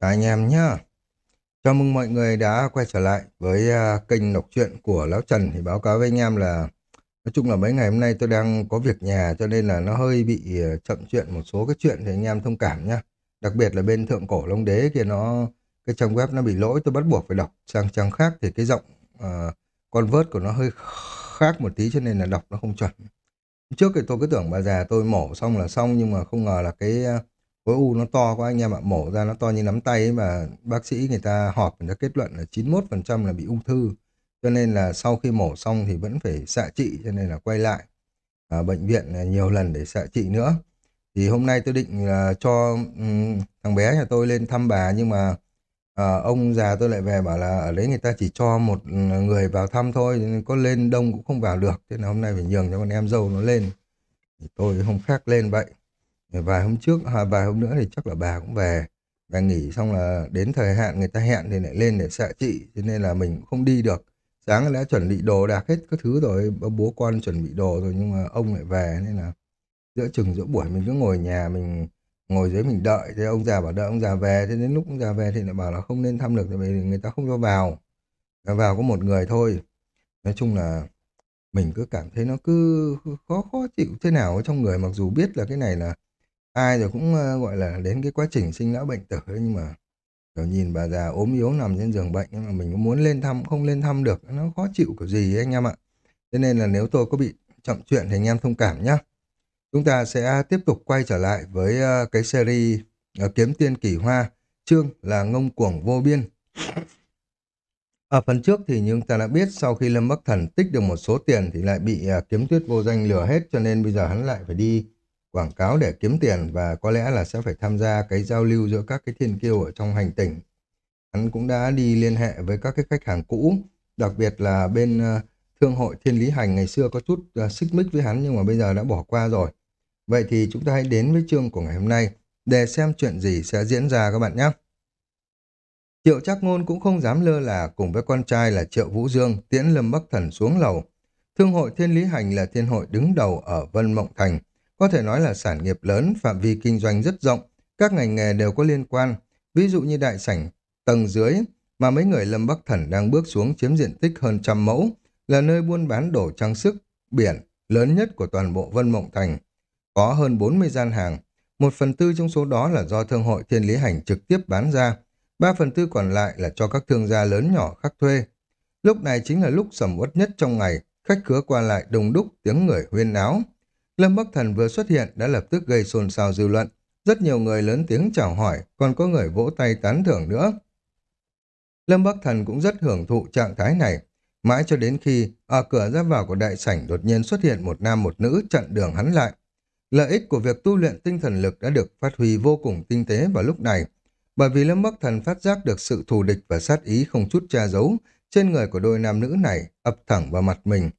Các anh em nhá. Chào mừng mọi người đã quay trở lại với uh, kênh đọc truyện của Lão Trần. Thì báo cáo với anh em là nói chung là mấy ngày hôm nay tôi đang có việc nhà cho nên là nó hơi bị uh, chậm chuyện một số cái chuyện thì anh em thông cảm nhá. Đặc biệt là bên Thượng Cổ Long Đế kia nó cái trang web nó bị lỗi tôi bắt buộc phải đọc sang trang khác thì cái giọng uh, convert của nó hơi khác một tí cho nên là đọc nó không chuẩn. Trước thì tôi cứ tưởng bà già tôi mổ xong là xong nhưng mà không ngờ là cái uh, khối u nó to quá anh em ạ mổ ra nó to như nắm tay ấy mà bác sĩ người ta họp người ta kết luận là 91% là bị ung thư. Cho nên là sau khi mổ xong thì vẫn phải xạ trị cho nên là quay lại à, bệnh viện à, nhiều lần để xạ trị nữa. Thì hôm nay tôi định là cho um, thằng bé nhà tôi lên thăm bà nhưng mà à, ông già tôi lại về bảo là ở đấy người ta chỉ cho một ừ, người vào thăm thôi nên có lên đông cũng không vào được thế là hôm nay phải nhường cho con em dâu nó lên. Thì tôi không khác lên vậy vài hôm trước à, vài hôm nữa thì chắc là bà cũng về. Bà nghỉ xong là đến thời hạn người ta hẹn thì lại lên để xạ trị cho nên là mình cũng không đi được. Sáng đã chuẩn bị đồ đạc hết các thứ rồi bố con chuẩn bị đồ rồi nhưng mà ông lại về nên là giữa chừng giữa buổi mình cứ ngồi nhà mình ngồi dưới mình đợi. Thế ông già bảo đợi ông già về. Thế đến lúc ông già về thì lại bảo là không nên thăm được tại vì người ta không cho vào. Vào có một người thôi. Nói chung là mình cứ cảm thấy nó cứ khó khó chịu thế nào trong người. Mặc dù biết là cái này là ai rồi cũng ờ, gọi là đến cái quá trình sinh lão bệnh tử ấy, nhưng mà kiểu nhìn bà già ốm yếu nằm trên giường bệnh nhưng mà mình cũng muốn lên thăm không lên thăm được nó khó chịu kiểu gì ấy, anh em ạ. Thế nên là nếu tôi có bị chậm chuyện thì anh em thông cảm nhé chúng ta sẽ tiếp tục quay trở lại với ờ, cái series ờ, kiếm tiên kỳ hoa chương là ngông cuồng vô biên. Ở phần trước thì như ta đã biết sau khi Lâm Bắc Thần tích được một số tiền thì lại bị uh, kiếm tuyết vô danh lừa hết cho nên bây giờ hắn lại phải đi quảng cáo để kiếm tiền và có lẽ là sẽ phải tham gia cái giao lưu giữa các cái thiên kiêu ở trong hành tinh. Hắn cũng đã đi liên hệ với các cái khách hàng cũ, đặc biệt là bên ờ, thương hội thiên lý hành ngày xưa có chút ờ, xích mích với hắn nhưng mà bây giờ đã bỏ qua rồi. Vậy thì chúng ta hãy đến với chương của ngày hôm nay để xem chuyện gì sẽ diễn ra các bạn nhé. Triệu Trác Ngôn cũng không dám lơ là cùng với con trai là Triệu Vũ Dương tiễn Lâm Bắc Thần xuống lầu. Thương hội Thiên Lý Hành là thiên hội đứng đầu ở Vân Mộng Thành, có thể nói là sản nghiệp lớn, phạm vi kinh doanh rất rộng, các ngành nghề đều có liên quan. Ví dụ như đại sảnh, tầng dưới mà mấy người Lâm Bắc Thần đang bước xuống chiếm diện tích hơn trăm mẫu, là nơi buôn bán đồ trang sức, biển lớn nhất của toàn bộ Vân Mộng Thành. Có hơn 40 gian hàng, một phần tư trong số đó là do Thương hội Thiên Lý Hành trực tiếp bán ra, ba phần tư còn lại là cho các thương gia lớn nhỏ khác thuê. Lúc này chính là lúc sầm uất nhất trong ngày, khách khứa qua lại đông đúc tiếng người huyên náo. Lâm Bắc Thần vừa xuất hiện đã lập tức gây xôn xao dư luận. Rất nhiều người lớn tiếng chào hỏi, còn có người vỗ tay tán thưởng nữa. Lâm Bắc Thần cũng rất hưởng thụ trạng thái này. Mãi cho đến khi ở cửa ra vào của đại sảnh đột nhiên xuất hiện một nam một nữ chặn đường hắn lại. Lợi ích của việc tu luyện tinh thần lực đã được phát huy vô cùng tinh tế vào lúc này. Bởi vì Lâm Bắc Thần phát giác được sự thù địch và sát ý không chút che giấu trên người của đôi nam nữ này ập thẳng vào mặt mình.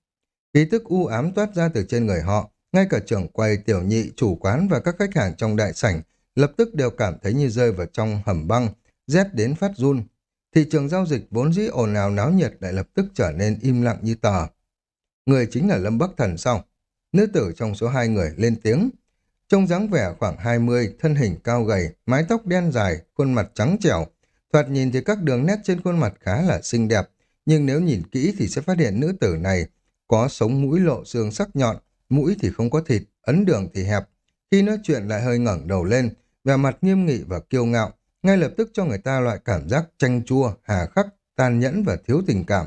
Khí tức u ám toát ra từ trên người họ, ngay cả trưởng quầy tiểu nhị, chủ quán và các khách hàng trong đại sảnh lập tức đều cảm thấy như rơi vào trong hầm băng, rét đến phát run. Thị trường giao dịch vốn dĩ ồn ào náo nhiệt lại lập tức trở nên im lặng như tờ. Người chính là Lâm Bắc Thần sau. Nữ tử trong số hai người lên tiếng. Trông dáng vẻ khoảng 20, thân hình cao gầy, mái tóc đen dài, khuôn mặt trắng trẻo. Thoạt nhìn thì các đường nét trên khuôn mặt khá là xinh đẹp, nhưng nếu nhìn kỹ thì sẽ phát hiện nữ tử này có sống mũi lộ xương sắc nhọn, mũi thì không có thịt, ấn đường thì hẹp. Khi nói chuyện lại hơi ngẩng đầu lên, vẻ mặt nghiêm nghị và kiêu ngạo, ngay lập tức cho người ta loại cảm giác chanh chua, hà khắc, tàn nhẫn và thiếu tình cảm,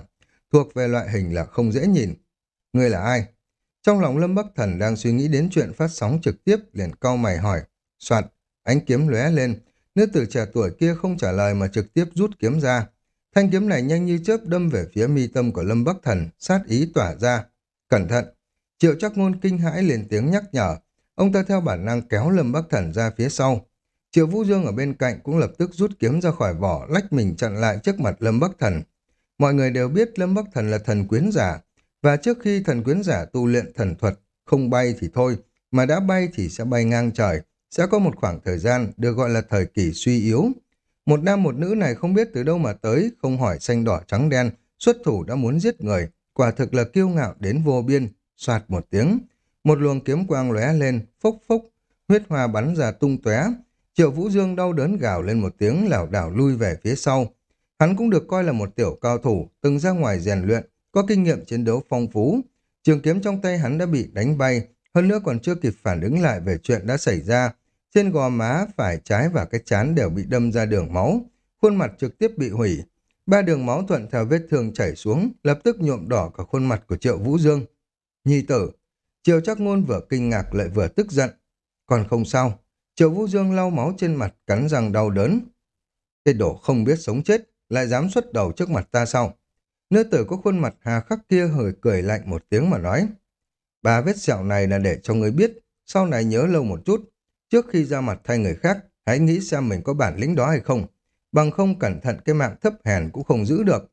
thuộc về loại hình là không dễ nhìn. Người là ai? Trong lòng Lâm Bắc Thần đang suy nghĩ đến chuyện phát sóng trực tiếp, liền cau mày hỏi. Soạt, ánh kiếm lóe lên, nữ tử trẻ tuổi kia không trả lời mà trực tiếp rút kiếm ra. Thanh kiếm này nhanh như chớp đâm về phía mi tâm của Lâm Bắc Thần, sát ý tỏa ra. Cẩn thận! Triệu chắc ngôn kinh hãi liền tiếng nhắc nhở. Ông ta theo bản năng kéo Lâm Bắc Thần ra phía sau. Triệu Vũ Dương ở bên cạnh cũng lập tức rút kiếm ra khỏi vỏ, lách mình chặn lại trước mặt Lâm Bắc Thần. Mọi người đều biết Lâm Bắc Thần là thần quyến giả, và trước khi thần quyến giả tu luyện thần thuật, không bay thì thôi, mà đã bay thì sẽ bay ngang trời, sẽ có một khoảng thời gian được gọi là thời kỳ suy yếu. Một nam một nữ này không biết từ đâu mà tới, không hỏi xanh đỏ trắng đen, xuất thủ đã muốn giết người, quả thực là kiêu ngạo đến vô biên, soạt một tiếng, một luồng kiếm quang lóe lên, phốc phốc, huyết hoa bắn ra tung tóe, Triệu Vũ Dương đau đớn gào lên một tiếng lảo đảo lui về phía sau. Hắn cũng được coi là một tiểu cao thủ, từng ra ngoài rèn luyện, có kinh nghiệm chiến đấu phong phú. Trường kiếm trong tay hắn đã bị đánh bay, hơn nữa còn chưa kịp phản ứng lại về chuyện đã xảy ra. Trên gò má, phải trái và cái chán đều bị đâm ra đường máu, khuôn mặt trực tiếp bị hủy. Ba đường máu thuận theo vết thương chảy xuống, lập tức nhuộm đỏ cả khuôn mặt của Triệu Vũ Dương. Nhi tử, Triệu chắc ngôn vừa kinh ngạc lại vừa tức giận. Còn không sao, Triệu Vũ Dương lau máu trên mặt, cắn răng đau đớn. Cái đổ không biết sống chết, lại dám xuất đầu trước mặt ta sao? Nữ tử có khuôn mặt hà khắc kia hời cười lạnh một tiếng mà nói. Ba vết sẹo này là để cho người biết, sau này nhớ lâu một chút. Trước khi ra mặt thay người khác, hãy nghĩ xem mình có bản lĩnh đó hay không. Bằng không cẩn thận cái mạng thấp hèn cũng không giữ được.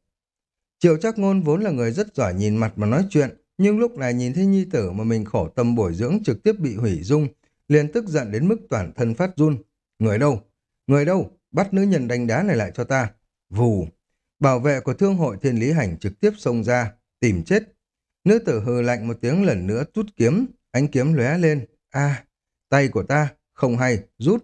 Triệu chắc ngôn vốn là người rất giỏi nhìn mặt mà nói chuyện, nhưng lúc này nhìn thấy nhi tử mà mình khổ tâm bồi dưỡng trực tiếp bị hủy dung, liền tức giận đến mức toàn thân phát run. Người đâu? Người đâu? Bắt nữ nhân đánh đá này lại cho ta. Vù! Bảo vệ của thương hội thiên lý hành trực tiếp xông ra, tìm chết. Nữ tử hừ lạnh một tiếng lần nữa rút kiếm, ánh kiếm lóe lên. a tay của ta, không hay, rút.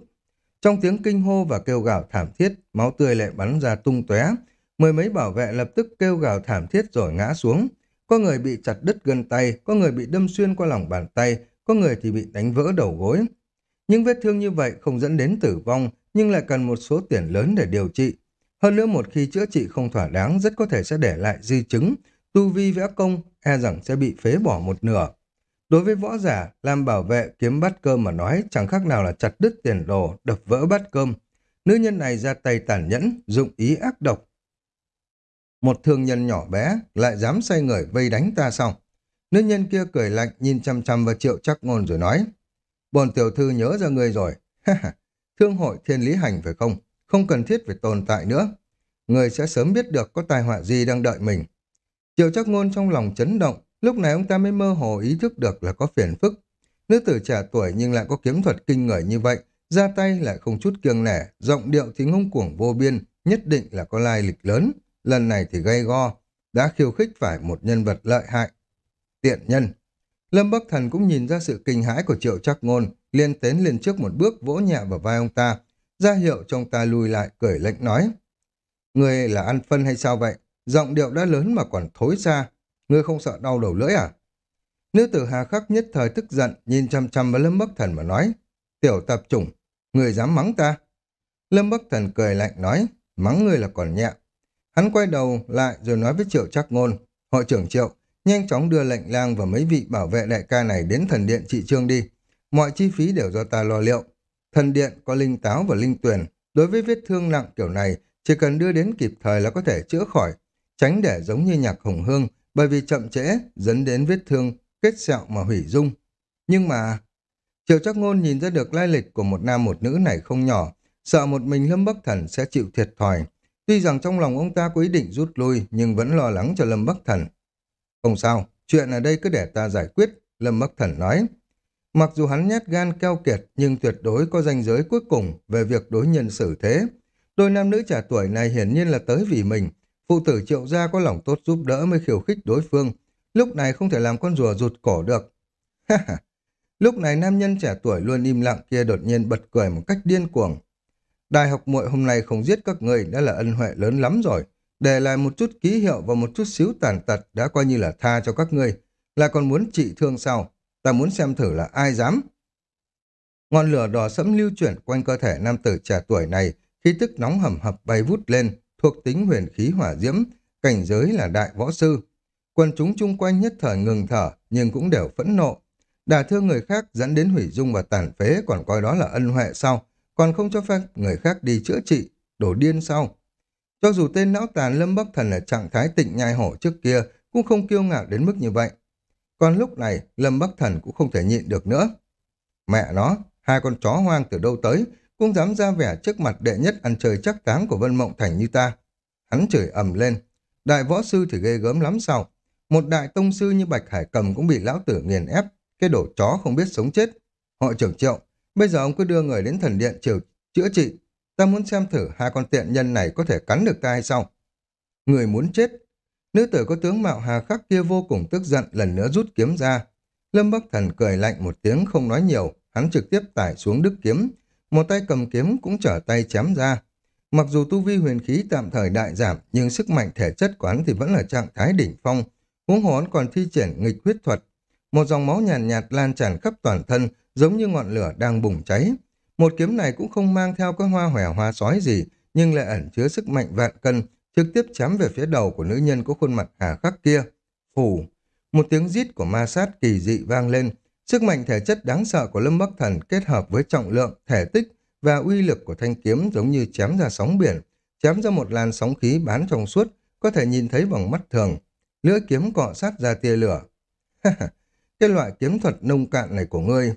Trong tiếng kinh hô và kêu gào thảm thiết, máu tươi lại bắn ra tung tóe. Mười mấy bảo vệ lập tức kêu gào thảm thiết rồi ngã xuống. Có người bị chặt đứt gân tay, có người bị đâm xuyên qua lòng bàn tay, có người thì bị đánh vỡ đầu gối. Những vết thương như vậy không dẫn đến tử vong, nhưng lại cần một số tiền lớn để điều trị. Hơn nữa một khi chữa trị không thỏa đáng rất có thể sẽ để lại di chứng, tu vi vẽ công e rằng sẽ bị phế bỏ một nửa. Đối với võ giả, làm bảo vệ kiếm bát cơm mà nói chẳng khác nào là chặt đứt tiền đồ, đập vỡ bát cơm. Nữ nhân này ra tay tàn nhẫn, dụng ý ác độc. Một thương nhân nhỏ bé lại dám say người vây đánh ta sao? Nữ nhân kia cười lạnh nhìn chăm chăm vào triệu chắc ngôn rồi nói. Bồn tiểu thư nhớ ra người rồi. Thương hội thiên lý hành phải không? Không cần thiết phải tồn tại nữa. Người sẽ sớm biết được có tai họa gì đang đợi mình. Triệu chắc ngôn trong lòng chấn động, lúc này ông ta mới mơ hồ ý thức được là có phiền phức. Nữ tử trẻ tuổi nhưng lại có kiếm thuật kinh người như vậy, ra tay lại không chút kiêng nể, giọng điệu thì ngông cuồng vô biên, nhất định là có lai lịch lớn. Lần này thì gây go, đã khiêu khích phải một nhân vật lợi hại. Tiện nhân. Lâm Bắc Thần cũng nhìn ra sự kinh hãi của Triệu Trắc Ngôn, liền tiến lên trước một bước vỗ nhẹ vào vai ông ta, ra hiệu trong ta lùi lại cười lệnh nói. Người là ăn phân hay sao vậy? Giọng điệu đã lớn mà còn thối xa. Ngươi không sợ đau đầu lưỡi à? Nữ tử hà khắc nhất thời tức giận, nhìn chăm chăm vào Lâm Bắc Thần mà nói. Tiểu tập chủng, người dám mắng ta? Lâm Bắc Thần cười lạnh nói, mắng người là còn nhẹ. Hắn quay đầu lại rồi nói với Triệu Trắc Ngôn. Hội trưởng Triệu, nhanh chóng đưa lệnh lang và mấy vị bảo vệ đại ca này đến thần điện trị trương đi. Mọi chi phí đều do ta lo liệu. Thần điện có linh táo và linh tuyển. Đối với vết thương nặng kiểu này, chỉ cần đưa đến kịp thời là có thể chữa khỏi. Tránh để giống như nhạc hồng hương, bởi vì chậm trễ dẫn đến vết thương kết sẹo mà hủy dung. Nhưng mà... Triệu trắc ngôn nhìn ra được lai lịch của một nam một nữ này không nhỏ, sợ một mình Lâm Bắc Thần sẽ chịu thiệt thòi. Tuy rằng trong lòng ông ta có ý định rút lui, nhưng vẫn lo lắng cho Lâm Bắc Thần. Không sao, chuyện ở đây cứ để ta giải quyết, Lâm Bắc Thần nói. Mặc dù hắn nhát gan keo kiệt, nhưng tuyệt đối có danh giới cuối cùng về việc đối nhân xử thế. Đôi nam nữ trẻ tuổi này hiển nhiên là tới vì mình. Phụ tử triệu gia có lòng tốt giúp đỡ mới khiêu khích đối phương. Lúc này không thể làm con rùa rụt cổ được. Lúc này nam nhân trẻ tuổi luôn im lặng kia đột nhiên bật cười một cách điên cuồng. Đại học muội hôm nay không giết các người đã là ân huệ lớn lắm rồi. Để lại một chút ký hiệu và một chút xíu tàn tật đã coi như là tha cho các ngươi. Là còn muốn trị thương sao? Ta muốn xem thử là ai dám. Ngọn lửa đỏ sẫm lưu chuyển quanh cơ thể nam tử trẻ tuổi này, khí tức nóng hầm hập bay vút lên, thuộc tính huyền khí hỏa diễm, cảnh giới là đại võ sư. Quần chúng chung quanh nhất thời ngừng thở, nhưng cũng đều phẫn nộ. Đả thương người khác dẫn đến hủy dung và tàn phế còn coi đó là ân huệ sau, còn không cho phép người khác đi chữa trị, đổ điên sau. Cho dù tên não tàn Lâm Bắc Thần ở trạng thái tịnh nhai hổ trước kia cũng không kiêu ngạo đến mức như vậy. Còn lúc này, Lâm Bắc Thần cũng không thể nhịn được nữa. Mẹ nó, hai con chó hoang từ đâu tới, cũng dám ra vẻ trước mặt đệ nhất ăn chơi chắc táng của Vân Mộng Thành như ta. Hắn chửi ầm lên. Đại võ sư thì ghê gớm lắm sao? Một đại tông sư như Bạch Hải Cầm cũng bị lão tử nghiền ép. Cái đổ chó không biết sống chết. Hội trưởng triệu, bây giờ ông cứ đưa người đến thần điện chịu chữa trị. Ta muốn xem thử hai con tiện nhân này có thể cắn được ta hay sao? Người muốn chết. Nữ tử có tướng mạo hà khắc kia vô cùng tức giận lần nữa rút kiếm ra. Lâm Bắc Thần cười lạnh một tiếng không nói nhiều, hắn trực tiếp tải xuống đức kiếm, một tay cầm kiếm cũng trở tay chém ra. Mặc dù tu vi huyền khí tạm thời đại giảm, nhưng sức mạnh thể chất của hắn thì vẫn là trạng thái đỉnh phong. Huống hồ hắn còn thi triển nghịch huyết thuật. Một dòng máu nhàn nhạt, nhạt lan tràn khắp toàn thân, giống như ngọn lửa đang bùng cháy. Một kiếm này cũng không mang theo cái hoa hòe hoa sói gì, nhưng lại ẩn chứa sức mạnh vạn cân, trực tiếp chém về phía đầu của nữ nhân có khuôn mặt hà khắc kia. Phủ! Một tiếng rít của ma sát kỳ dị vang lên, sức mạnh thể chất đáng sợ của Lâm Bắc Thần kết hợp với trọng lượng, thể tích và uy lực của thanh kiếm giống như chém ra sóng biển, chém ra một làn sóng khí bán trong suốt, có thể nhìn thấy bằng mắt thường. Lưỡi kiếm cọ sát ra tia lửa. cái loại kiếm thuật nông cạn này của ngươi.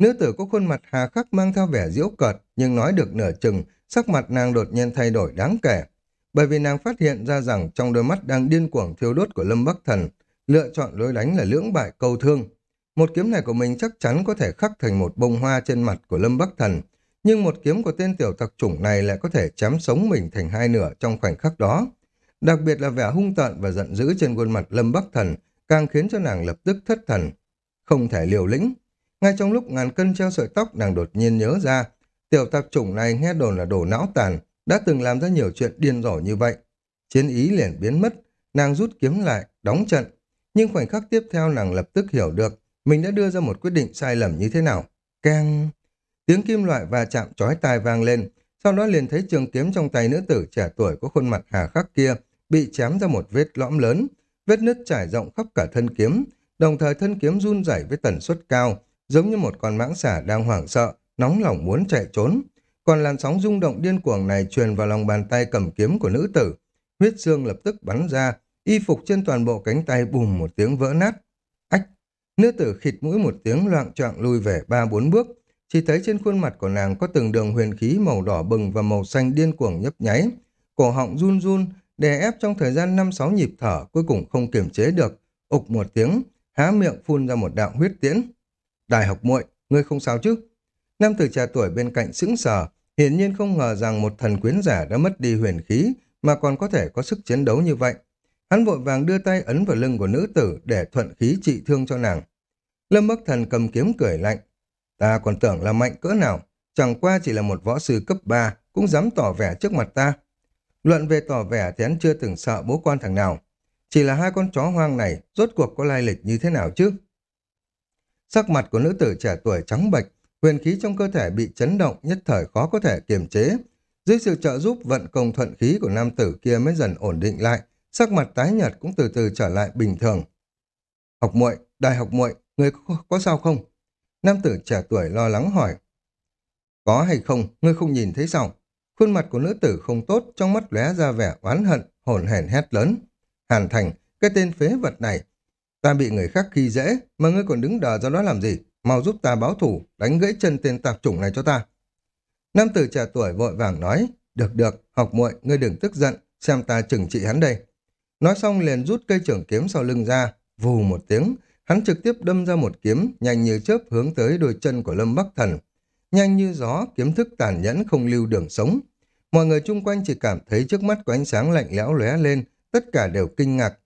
Nữ tử có khuôn mặt hà khắc mang theo vẻ diễu cợt, nhưng nói được nửa chừng, sắc mặt nàng đột nhiên thay đổi đáng kể. Bởi vì nàng phát hiện ra rằng trong đôi mắt đang điên cuồng thiêu đốt của Lâm Bắc Thần, lựa chọn lối đánh là lưỡng bại câu thương. Một kiếm này của mình chắc chắn có thể khắc thành một bông hoa trên mặt của Lâm Bắc Thần, nhưng một kiếm của tên tiểu tặc chủng này lại có thể chém sống mình thành hai nửa trong khoảnh khắc đó. Đặc biệt là vẻ hung tợn và giận dữ trên khuôn mặt Lâm Bắc Thần càng khiến cho nàng lập tức thất thần. Không thể liều lĩnh. Ngay trong lúc ngàn cân treo sợi tóc nàng đột nhiên nhớ ra, tiểu tặc chủng này nghe đồn là đồ não tàn, đã từng làm ra nhiều chuyện điên rồ như vậy. Chiến ý liền biến mất, nàng rút kiếm lại, đóng trận. Nhưng khoảnh khắc tiếp theo nàng lập tức hiểu được mình đã đưa ra một quyết định sai lầm như thế nào. Keng... Tiếng kim loại va chạm chói tai vang lên, sau đó liền thấy trường kiếm trong tay nữ tử trẻ tuổi có khuôn mặt hà khắc kia bị chém ra một vết lõm lớn, vết nứt trải rộng khắp cả thân kiếm, đồng thời thân kiếm run rẩy với tần suất cao, giống như một con mãng xà đang hoảng sợ, nóng lòng muốn chạy trốn. Còn làn sóng rung động điên cuồng này truyền vào lòng bàn tay cầm kiếm của nữ tử, huyết xương lập tức bắn ra, y phục trên toàn bộ cánh tay bùm một tiếng vỡ nát. Ách! Nữ tử khịt mũi một tiếng loạn trọng lui về ba bốn bước, chỉ thấy trên khuôn mặt của nàng có từng đường huyền khí màu đỏ bừng và màu xanh điên cuồng nhấp nháy. Cổ họng run run, đè ép trong thời gian 5-6 nhịp thở cuối cùng không kiềm chế được. Ục một tiếng, há miệng phun ra một đạo huyết tiễn. Đại học muội, ngươi không sao chứ? Nam tử trẻ tuổi bên cạnh sững sờ, hiển nhiên không ngờ rằng một thần quyến giả đã mất đi huyền khí mà còn có thể có sức chiến đấu như vậy. Hắn vội vàng đưa tay ấn vào lưng của nữ tử để thuận khí trị thương cho nàng. Lâm Bắc Thần cầm kiếm cười lạnh, Ta còn tưởng là mạnh cỡ nào, chẳng qua chỉ là một võ sư cấp 3, cũng dám tỏ vẻ trước mặt ta. Luận về tỏ vẻ thì hắn chưa từng sợ bố con thằng nào. Chỉ là hai con chó hoang này, rốt cuộc có lai lịch như thế nào chứ? Sắc mặt của nữ tử trẻ tuổi trắng bệch, huyền khí trong cơ thể bị chấn động nhất thời khó có thể kiềm chế. Dưới sự trợ giúp vận công thuận khí của nam tử kia mới dần ổn định lại, sắc mặt tái nhợt cũng từ từ trở lại bình thường. Học muội, đại học muội, người có, có sao không? Nam tử trẻ tuổi lo lắng hỏi. Có hay không, ngươi không nhìn thấy sao? Khuôn mặt của nữ tử không tốt, trong mắt lóe ra vẻ oán hận, hồn hển hét lớn. Hàn Thành, cái tên phế vật này, ta bị người khác khi dễ, mà ngươi còn đứng đờ ra đó làm gì? Mau giúp ta báo thủ, đánh gãy chân tên tạp chủng này cho ta. Nam tử trẻ tuổi vội vàng nói, được được, học muội, ngươi đừng tức giận, xem ta chừng trị hắn đây. Nói xong liền rút cây trưởng kiếm sau lưng ra, vù một tiếng, Hắn trực tiếp đâm ra một kiếm, nhanh như chớp hướng tới đôi chân của Lâm Bắc Thần. Nhanh như gió, kiếm thức tàn nhẫn không lưu đường sống. Mọi người chung quanh chỉ cảm thấy trước mắt có ánh sáng lạnh lẽo lóe lên, tất cả đều kinh ngạc.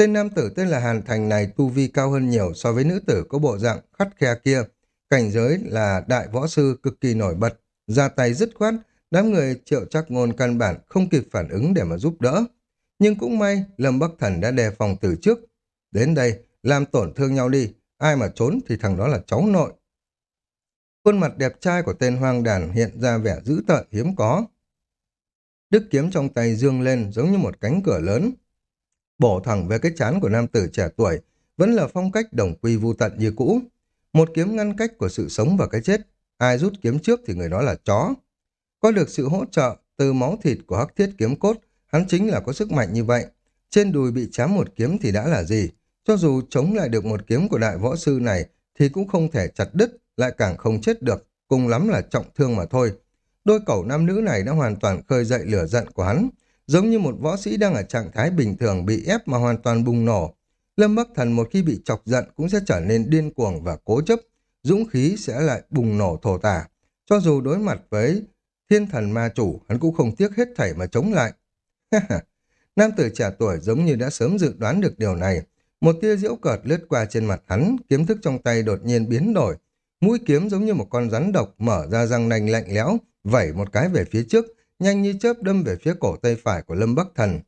Tên nam tử tên là Hàn Thành này tu vi cao hơn nhiều so với nữ tử có bộ dạng khắt khe kia. Cảnh giới là đại võ sư cực kỳ nổi bật, ra tay dứt khoát, đám người triệu chắc ngôn căn bản không kịp phản ứng để mà giúp đỡ. Nhưng cũng may, Lâm Bắc Thần đã đề phòng từ trước. Đến đây, làm tổn thương nhau đi, ai mà trốn thì thằng đó là cháu nội. Khuôn mặt đẹp trai của tên hoang đàn hiện ra vẻ dữ tợn hiếm có. Đức kiếm trong tay dương lên giống như một cánh cửa lớn. Bổ thẳng về cái chán của nam tử trẻ tuổi, vẫn là phong cách đồng quy vu tận như cũ. Một kiếm ngăn cách của sự sống và cái chết, ai rút kiếm trước thì người đó là chó. Có được sự hỗ trợ từ máu thịt của hắc thiết kiếm cốt, hắn chính là có sức mạnh như vậy. Trên đùi bị chám một kiếm thì đã là gì? Cho dù chống lại được một kiếm của đại võ sư này thì cũng không thể chặt đứt, lại càng không chết được, cùng lắm là trọng thương mà thôi. Đôi cẩu nam nữ này đã hoàn toàn khơi dậy lửa giận của hắn, giống như một võ sĩ đang ở trạng thái bình thường bị ép mà hoàn toàn bùng nổ. Lâm Bắc Thần một khi bị chọc giận cũng sẽ trở nên điên cuồng và cố chấp, dũng khí sẽ lại bùng nổ thổ tả. Cho dù đối mặt với thiên thần ma chủ, hắn cũng không tiếc hết thảy mà chống lại. Nam tử trẻ tuổi giống như đã sớm dự đoán được điều này, một tia diễu cợt lướt qua trên mặt hắn, kiếm thức trong tay đột nhiên biến đổi. mũi kiếm giống như một con rắn độc mở ra răng nành lạnh lẽo, vẩy một cái về phía trước, nhanh như chớp đâm về phía cổ tay phải của Lâm Bắc Thần.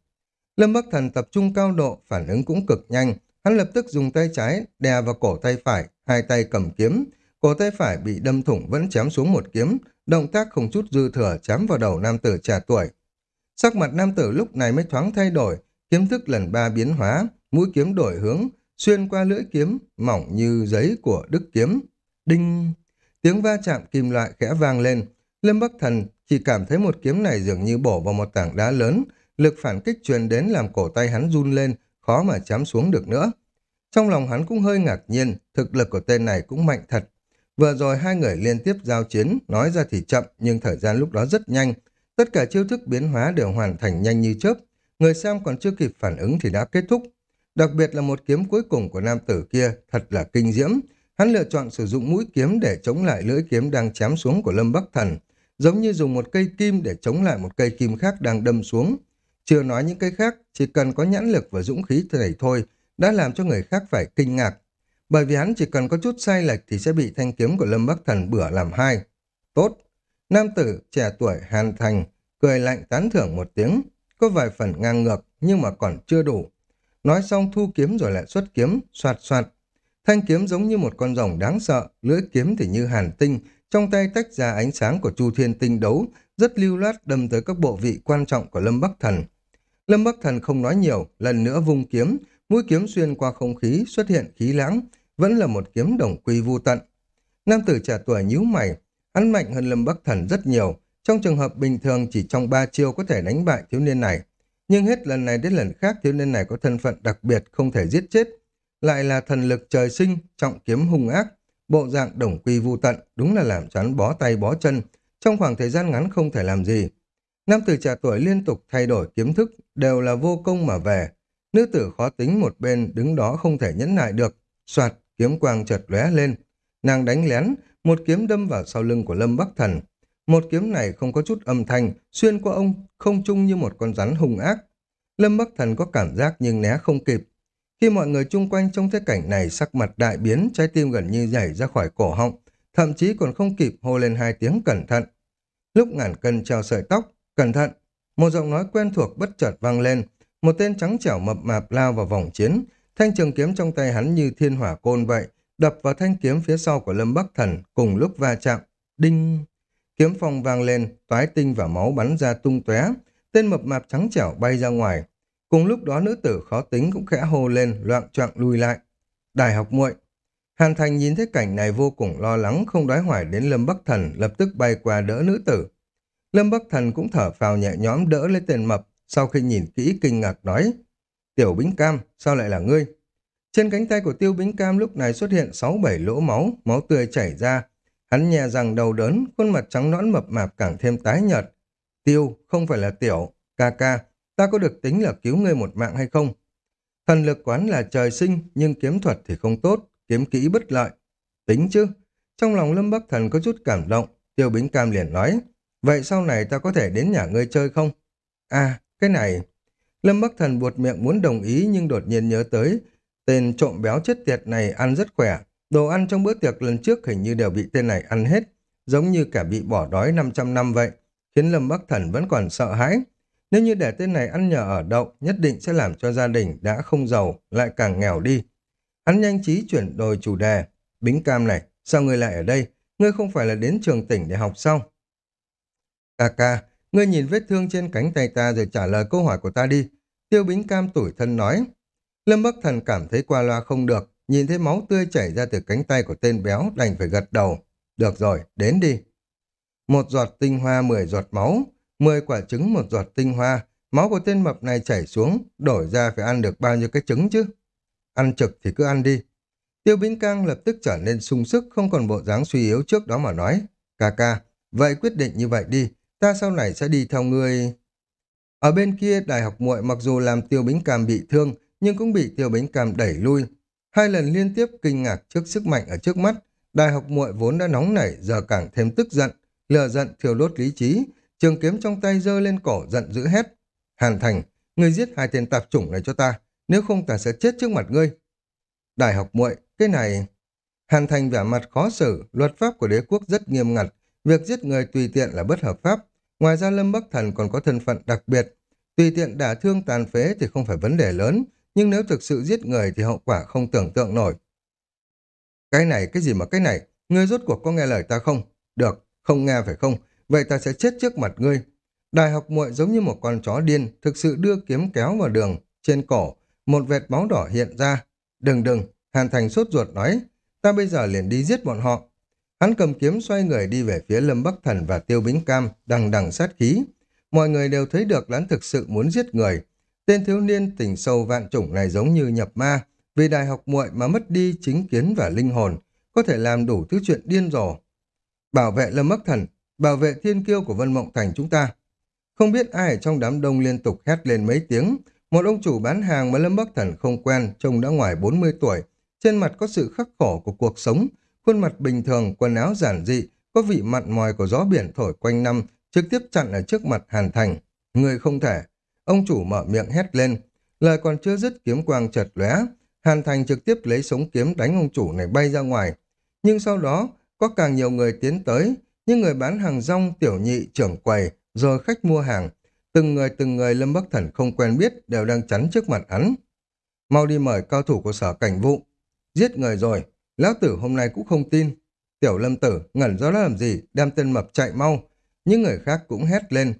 Lâm Bắc Thần tập trung cao độ, phản ứng cũng cực nhanh, hắn lập tức dùng tay trái đè vào cổ tay phải, hai tay cầm kiếm, cổ tay phải bị đâm thủng vẫn chém xuống một kiếm, động tác không chút dư thừa chém vào đầu nam tử trẻ tuổi. Sắc mặt nam tử lúc này mới thoáng thay đổi, kiếm thức lần ba biến hóa, mũi kiếm đổi hướng, xuyên qua lưỡi kiếm, mỏng như giấy của đức kiếm. Đinh! Tiếng va chạm kim loại khẽ vang lên. Lâm Bắc Thần chỉ cảm thấy một kiếm này dường như bổ vào một tảng đá lớn, lực phản kích truyền đến làm cổ tay hắn run lên, khó mà chém xuống được nữa. Trong lòng hắn cũng hơi ngạc nhiên, thực lực của tên này cũng mạnh thật. Vừa rồi hai người liên tiếp giao chiến, nói ra thì chậm nhưng thời gian lúc đó rất nhanh. Tất cả chiêu thức biến hóa đều hoàn thành nhanh như chớp. Người xem còn chưa kịp phản ứng thì đã kết thúc. Đặc biệt là một kiếm cuối cùng của nam tử kia thật là kinh diễm. Hắn lựa chọn sử dụng mũi kiếm để chống lại lưỡi kiếm đang chém xuống của Lâm Bắc Thần, giống như dùng một cây kim để chống lại một cây kim khác đang đâm xuống. Chưa nói những cây khác, chỉ cần có nhãn lực và dũng khí này thôi, đã làm cho người khác phải kinh ngạc. Bởi vì hắn chỉ cần có chút sai lệch thì sẽ bị thanh kiếm của Lâm Bắc Thần bửa làm hai. Tốt! Nam tử, trẻ tuổi, hàn thành, cười lạnh tán thưởng một tiếng, có vài phần ngang ngược nhưng mà còn chưa đủ. Nói xong thu kiếm rồi lại xuất kiếm, soạt soạt. Thanh kiếm giống như một con rồng đáng sợ, lưỡi kiếm thì như hàn tinh, trong tay tách ra ánh sáng của Chu Thiên Tinh đấu, rất lưu loát đâm tới các bộ vị quan trọng của Lâm Bắc Thần. Lâm Bắc Thần không nói nhiều, lần nữa vung kiếm, mũi kiếm xuyên qua không khí, xuất hiện khí lãng, vẫn là một kiếm đồng quy vu tận. Nam tử trẻ tuổi nhíu mày, hắn mạnh hơn Lâm Bắc Thần rất nhiều, trong trường hợp bình thường chỉ trong ba chiêu có thể đánh bại thiếu niên này. Nhưng hết lần này đến lần khác thiếu niên này có thân phận đặc biệt không thể giết chết. Lại là thần lực trời sinh, trọng kiếm hung ác, bộ dạng đồng quy vu tận, đúng là làm cho bó tay bó chân, trong khoảng thời gian ngắn không thể làm gì. Nam tử trẻ tuổi liên tục thay đổi kiếm thức, đều là vô công mà về. Nữ tử khó tính một bên đứng đó không thể nhẫn nại được, soạt, kiếm quang chợt lóe lên. Nàng đánh lén, một kiếm đâm vào sau lưng của Lâm Bắc Thần. Một kiếm này không có chút âm thanh, xuyên qua ông không chung như một con rắn hung ác. Lâm Bắc Thần có cảm giác nhưng né không kịp. Khi mọi người chung quanh trong thế cảnh này sắc mặt đại biến, trái tim gần như nhảy ra khỏi cổ họng, thậm chí còn không kịp hô lên hai tiếng cẩn thận. Lúc ngàn cân treo sợi tóc, cẩn thận, một giọng nói quen thuộc bất chợt vang lên, một tên trắng trẻo mập mạp lao vào vòng chiến, thanh trường kiếm trong tay hắn như thiên hỏa côn vậy, đập vào thanh kiếm phía sau của Lâm Bắc Thần cùng lúc va chạm. Đinh! Kiếm phong vang lên, toái tinh và máu bắn ra tung tóe, tên mập mạp trắng trẻo bay ra ngoài. Cùng lúc đó nữ tử khó tính cũng khẽ hô lên, loạn choạng lùi lại. Đại học muội Hàn Thành nhìn thấy cảnh này vô cùng lo lắng, không đoái hoài đến Lâm Bắc Thần, lập tức bay qua đỡ nữ tử. Lâm Bắc Thần cũng thở phào nhẹ nhõm đỡ lấy tên mập, sau khi nhìn kỹ kinh ngạc nói, Tiểu Bính Cam, sao lại là ngươi? Trên cánh tay của Tiêu Bính Cam lúc này xuất hiện sáu bảy lỗ máu, máu tươi chảy ra. Hắn nhè rằng đầu đớn, khuôn mặt trắng nõn mập mạp càng thêm tái nhợt. Tiêu, không phải là Tiểu, ca ca, ta có được tính là cứu ngươi một mạng hay không? Thần lực quán là trời sinh, nhưng kiếm thuật thì không tốt, kiếm kỹ bất lợi. Tính chứ? Trong lòng Lâm Bắc Thần có chút cảm động, Tiêu Bính Cam liền nói, vậy sau này ta có thể đến nhà ngươi chơi không? À, cái này... Lâm Bắc Thần buột miệng muốn đồng ý nhưng đột nhiên nhớ tới tên trộm béo chết tiệt này ăn rất khỏe. Đồ ăn trong bữa tiệc lần trước hình như đều bị tên này ăn hết, giống như cả bị bỏ đói 500 năm vậy, khiến Lâm Bắc Thần vẫn còn sợ hãi. Nếu như để tên này ăn nhờ ở đậu, nhất định sẽ làm cho gia đình đã không giàu, lại càng nghèo đi. Hắn nhanh trí chuyển đổi chủ đề. Bính cam này, sao ngươi lại ở đây? Ngươi không phải là đến trường tỉnh để học sao? Cà ca, ngươi nhìn vết thương trên cánh tay ta rồi trả lời câu hỏi của ta đi. Tiêu Bính cam tủi thân nói. Lâm Bắc Thần cảm thấy qua loa không được, nhìn thấy máu tươi chảy ra từ cánh tay của tên béo đành phải gật đầu. Được rồi, đến đi. Một giọt tinh hoa, mười giọt máu, mười quả trứng, một giọt tinh hoa. Máu của tên mập này chảy xuống, đổi ra phải ăn được bao nhiêu cái trứng chứ? Ăn trực thì cứ ăn đi. Tiêu Bính Cang lập tức trở nên sung sức, không còn bộ dáng suy yếu trước đó mà nói. Ca ca, vậy quyết định như vậy đi, ta sau này sẽ đi theo ngươi... Ở bên kia, đại học muội mặc dù làm Tiêu Bính Cam bị thương, nhưng cũng bị Tiêu Bính Cam đẩy lui. Hai lần liên tiếp kinh ngạc trước sức mạnh ở trước mắt, đại học muội vốn đã nóng nảy giờ càng thêm tức giận, lừa giận thiêu đốt lý trí, trường kiếm trong tay giơ lên cổ giận dữ hét. Hàn Thành, ngươi giết hai tên tạp chủng này cho ta, nếu không ta sẽ chết trước mặt ngươi. Đại học muội, cái này... Hàn Thành vẻ mặt khó xử, luật pháp của đế quốc rất nghiêm ngặt, việc giết người tùy tiện là bất hợp pháp. Ngoài ra Lâm Bắc Thần còn có thân phận đặc biệt, tùy tiện đả thương tàn phế thì không phải vấn đề lớn, nhưng nếu thực sự giết người thì hậu quả không tưởng tượng nổi. Cái này, cái gì mà cái này, ngươi rốt cuộc có nghe lời ta không? Được, không nghe phải không? Vậy ta sẽ chết trước mặt ngươi. Đại học muội giống như một con chó điên, thực sự đưa kiếm kéo vào đường, trên cổ, một vệt máu đỏ hiện ra. Đừng đừng, Hàn Thành sốt ruột nói, ta bây giờ liền đi giết bọn họ. Hắn cầm kiếm xoay người đi về phía Lâm Bắc Thần và Tiêu Bính Cam, đằng đằng sát khí. Mọi người đều thấy được hắn thực sự muốn giết người. Tên thiếu niên tỉnh sâu vạn chủng này giống như nhập ma, vì đại học muội mà mất đi chính kiến và linh hồn, có thể làm đủ thứ chuyện điên rồ. Bảo vệ Lâm Bắc Thần, bảo vệ thiên kiêu của Vân Mộng Thành chúng ta. Không biết ai ở trong đám đông liên tục hét lên mấy tiếng, một ông chủ bán hàng mà Lâm Bắc Thần không quen, trông đã ngoài 40 tuổi, trên mặt có sự khắc khổ của cuộc sống, khuôn mặt bình thường, quần áo giản dị, có vị mặn mòi của gió biển thổi quanh năm, trực tiếp chặn ở trước mặt Hàn Thành. Người không thể. Ông chủ mở miệng hét lên. Lời còn chưa dứt kiếm quang chợt lóe, Hàn Thành trực tiếp lấy sống kiếm đánh ông chủ này bay ra ngoài. Nhưng sau đó, có càng nhiều người tiến tới, như người bán hàng rong, tiểu nhị, trưởng quầy, rồi khách mua hàng. Từng người từng người Lâm Bắc Thần không quen biết đều đang chắn trước mặt hắn. Mau đi mời cao thủ của sở cảnh vụ. Giết người rồi, lão tử hôm nay cũng không tin. Tiểu lâm tử, ngẩn ra đó làm gì, đem tên mập chạy mau. Những người khác cũng hét lên.